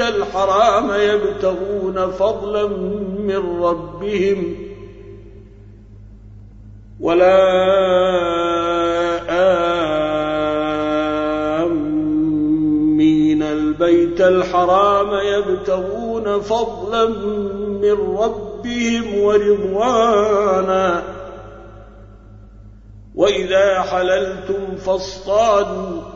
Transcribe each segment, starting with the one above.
البيت الحرام يبتغون فضلا من ربهم ولا آمين. البيت الحرام يبتغون فضلا من ربهم ورضوانا. وإذا حللتم فاصطادوا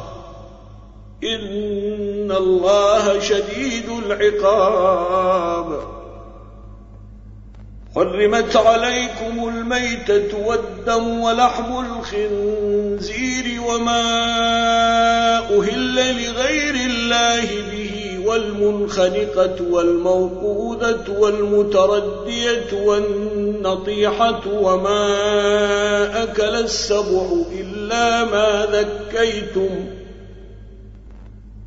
إن الله شديد العقاب حرمت عليكم الميتة والدم ولحم الخنزير وما أهل لغير الله به والمنخنقة والموقودة والمتردية والنطيحة وما أكل السبع إلا ما ذكيتم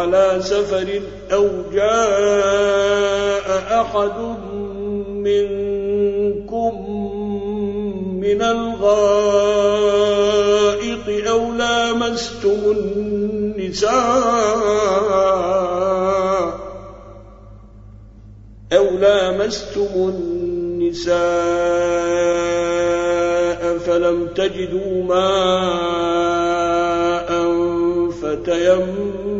على سفر أو جاء أحد منكم من الغائط أو لامستم النساء أو لامستم النساء فلم تجدوا ماء فتيمموا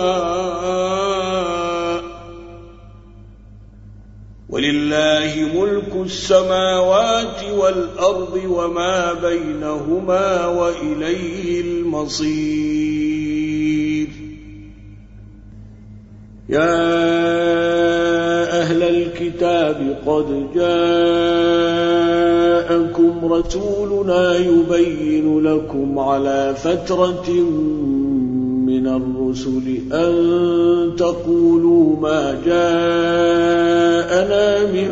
السماوات والأرض وما بينهما وإليه المصير. يا أهل الكتاب قد جاءكم رسولنا يبين لكم على فترة من الرسل أن تقولوا ما جاءنا من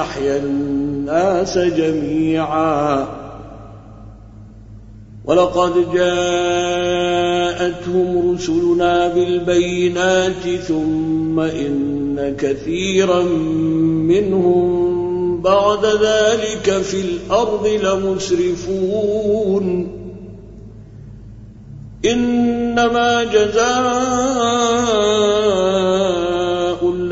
أحيا الناس جميعا. ولقد جاءتهم رسلنا بالبينات ثم إن كثيرا منهم بعد ذلك في الأرض لمسرفون. إنما جزاء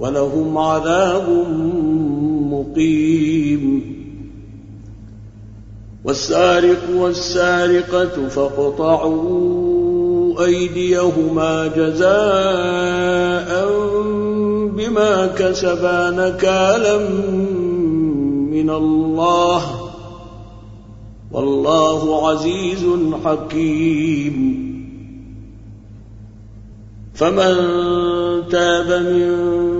ولهم عذاب مقيم. والسارق والسارقة فاقطعوا أيديهما جزاء بما كسبا نكالا من الله. والله عزيز حكيم. فمن تاب من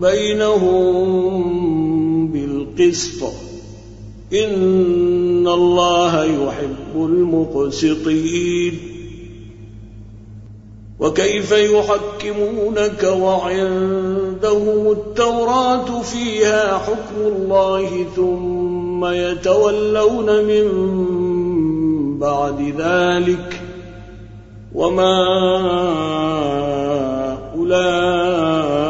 بينهم بالقسط. إن الله يحب المقسطين. وكيف يحكمونك وعندهم التوراة فيها حكم الله ثم يتولون من بعد ذلك. وما أولئك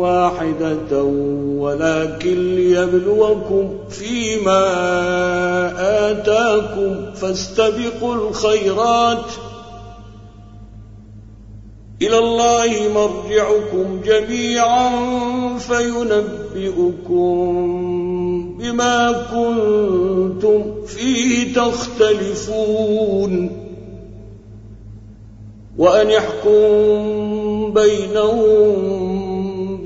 واحدة ولكن ليبلوكم فيما آتاكم فاستبقوا الخيرات. إلى الله مرجعكم جميعا فينبئكم بما كنتم فيه تختلفون. وأن يحكم بينهم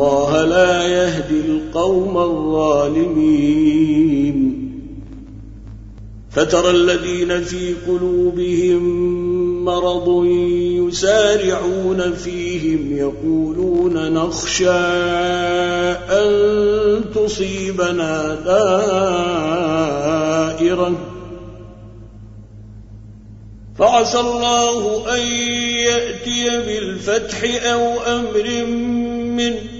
الله لا يهدي القوم الظالمين. فترى الذين في قلوبهم مرض يسارعون فيهم يقولون نخشى أن تصيبنا دائرة. فعسى الله أن يأتي بالفتح أو أمر من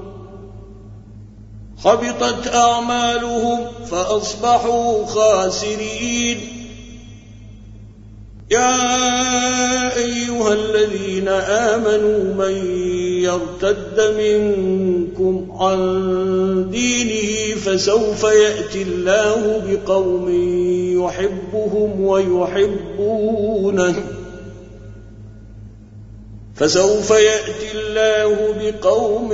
حبطت أعمالهم فأصبحوا خاسرين. يا أيها الذين آمنوا من يرتد منكم عن دينه فسوف يأتي الله بقوم يحبهم ويحبونه. فسوف يأتي الله بقوم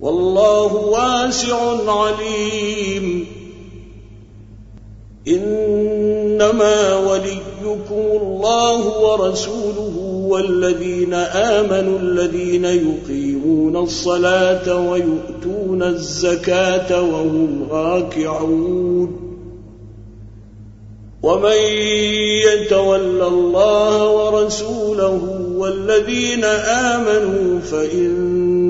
والله واسع عليم. إنما وليكم الله ورسوله والذين آمنوا الذين يقيمون الصلاة ويؤتون الزكاة وهم راكعون. ومن يتول الله ورسوله والذين آمنوا فإن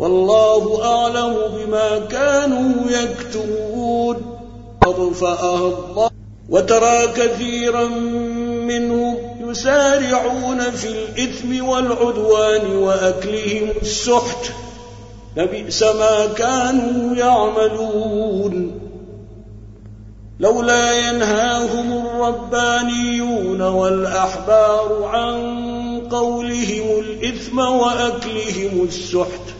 والله أعلم بما كانوا يكتمون. أطفأها الله وترى كثيرا منهم يسارعون في الإثم والعدوان وأكلهم السحت. لبئس ما كانوا يعملون. لولا ينهاهم الربانيون والأحبار عن قولهم الإثم وأكلهم السحت.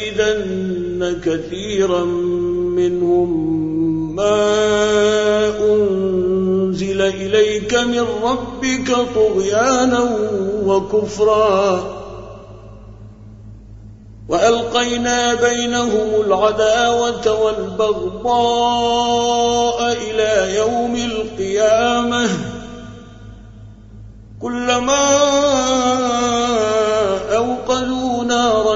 وليزيدن كثيرا منهم ما أنزل إليك من ربك طغيانا وكفرا. وألقينا بينهم العداوة والبغضاء إلى يوم القيامة. كلما أوقدوا نارا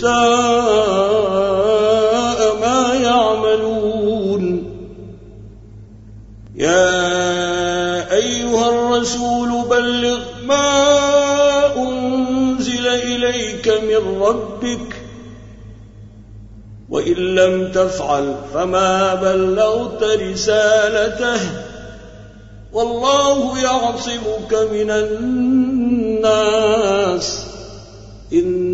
ساء ما يعملون. يا أيها الرسول بلغ ما أنزل إليك من ربك وإن لم تفعل فما بلغت رسالته. والله يعصمك من الناس. إن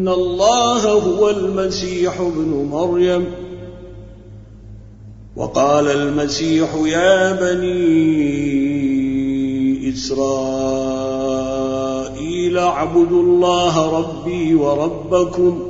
إن الله هو المسيح ابن مريم. وقال المسيح يا بني إسرائيل اعبدوا الله ربي وربكم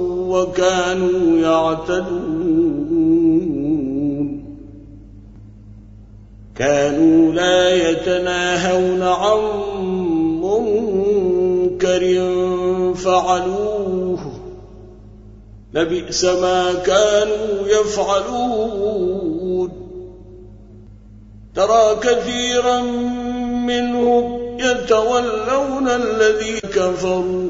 وكانوا يعتدون. كانوا لا يتناهون عن منكر فعلوه. لبئس ما كانوا يفعلون. ترى كثيرا منهم يتولون الذي كفروا.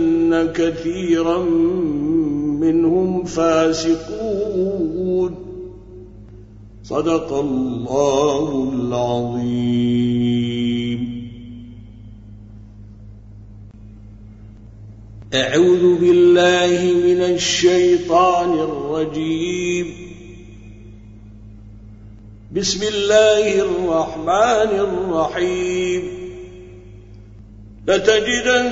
كثيرا منهم فاسقون صدق الله العظيم. أعوذ بالله من الشيطان الرجيم. بسم الله الرحمن الرحيم. لتجدن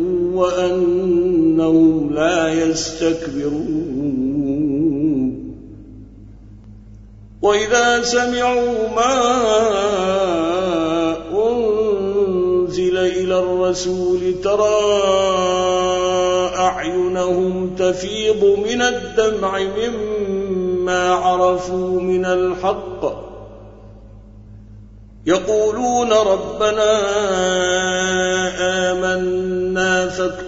وأنهم لا يستكبرون. وإذا سمعوا ما أنزل إلى الرسول ترى أعينهم تفيض من الدمع مما عرفوا من الحق. يقولون ربنا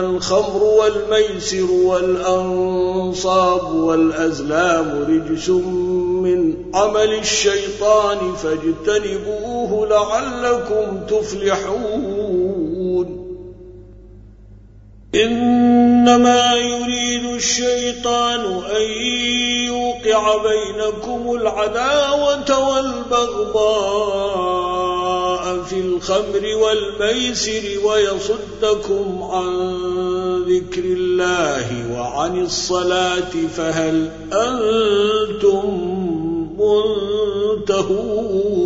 الخمر والميسر والأنصاب والأزلام رجس من عمل الشيطان فاجتنبوه لعلكم تفلحون. إنما يريد الشيطان أن يوقع بينكم العداوة والبغضاء. في الخمر والميسر ويصدكم عن ذكر الله وعن الصلاة فهل أنتم منتهون.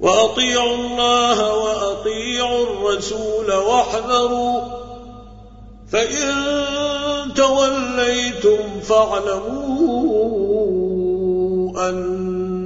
وأطيعوا الله وأطيعوا الرسول واحذروا فإن توليتم فاعلموا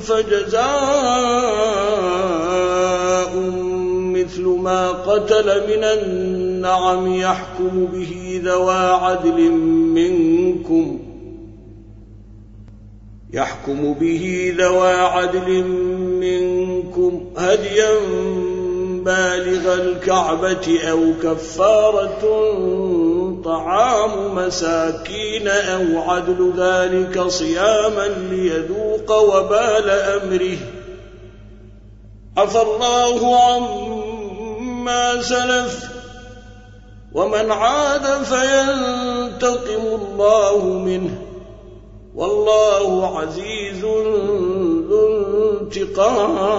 فجزاء مثل ما قتل من النعم يحكم به ذوى عدل منكم يحكم به ذوى عدل منكم هديا بالغ الكعبة أو كفارة طعام مساكين أو عدل ذلك صياما ليذوق وبال أمره. عفى الله عما سلف ومن عاد فينتقم الله منه. والله عزيز ذو انتقام.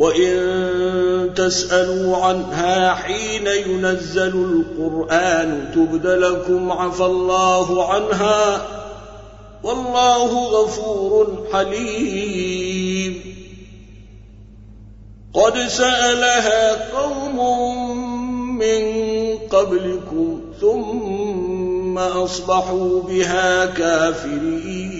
وإن تسألوا عنها حين ينزل القرآن تبد لكم عفى الله عنها والله غفور حليم. قد سألها قوم من قبلكم ثم أصبحوا بها كافرين.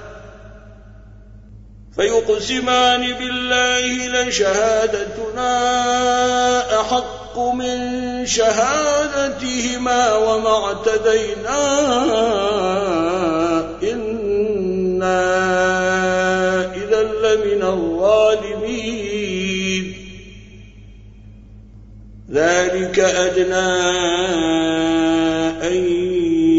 فيقسمان بالله لشهادتنا أحق من شهادتهما وما اعتدينا إنا إذا لمن الظالمين. ذلك أدنى أن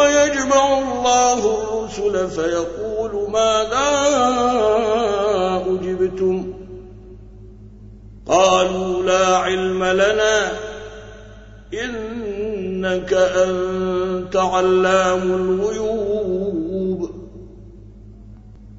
يجمع الله الرسل فيقول ماذا أجبتم؟ قالوا لا علم لنا إنك أنت علام الغيوب.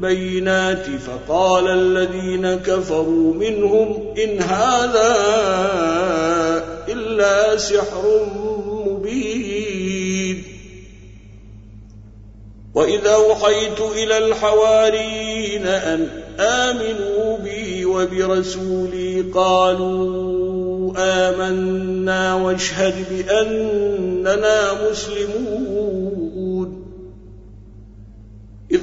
بالبينات فقال الذين كفروا منهم إن هذا إلا سحر مبين. وإذا أوحيت إلى الحواريين أن آمنوا بي وبرسولي قالوا آمنا واشهد بأننا مسلمون.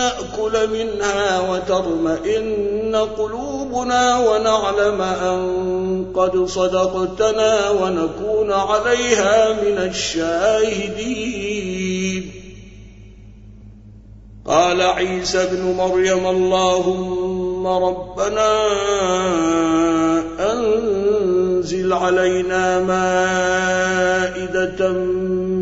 نأكل منها وترمئن قلوبنا ونعلم أن قد صدقتنا ونكون عليها من الشاهدين. قال عيسى ابن مريم اللهم ربنا أنزل علينا مائدة من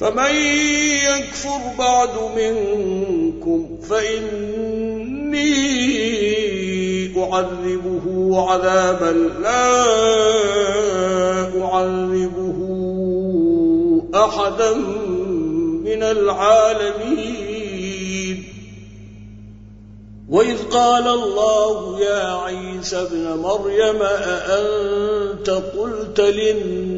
فمن يكفر بعد منكم فإني أعذبه عذابا لا أعذبه أحدا من العالمين. وإذ قال الله يا عيسى ابن مريم أأنت قلت للناس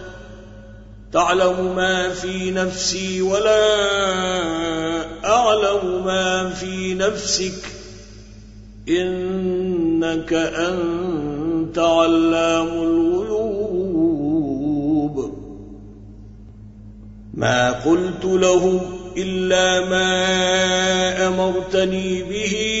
تعلم ما في نفسي ولا أعلم ما في نفسك. إنك أنت علام الغيوب. ما قلت له إلا ما أمرتني به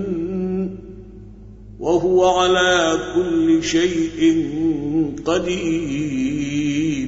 وهو على كل شيء قدير.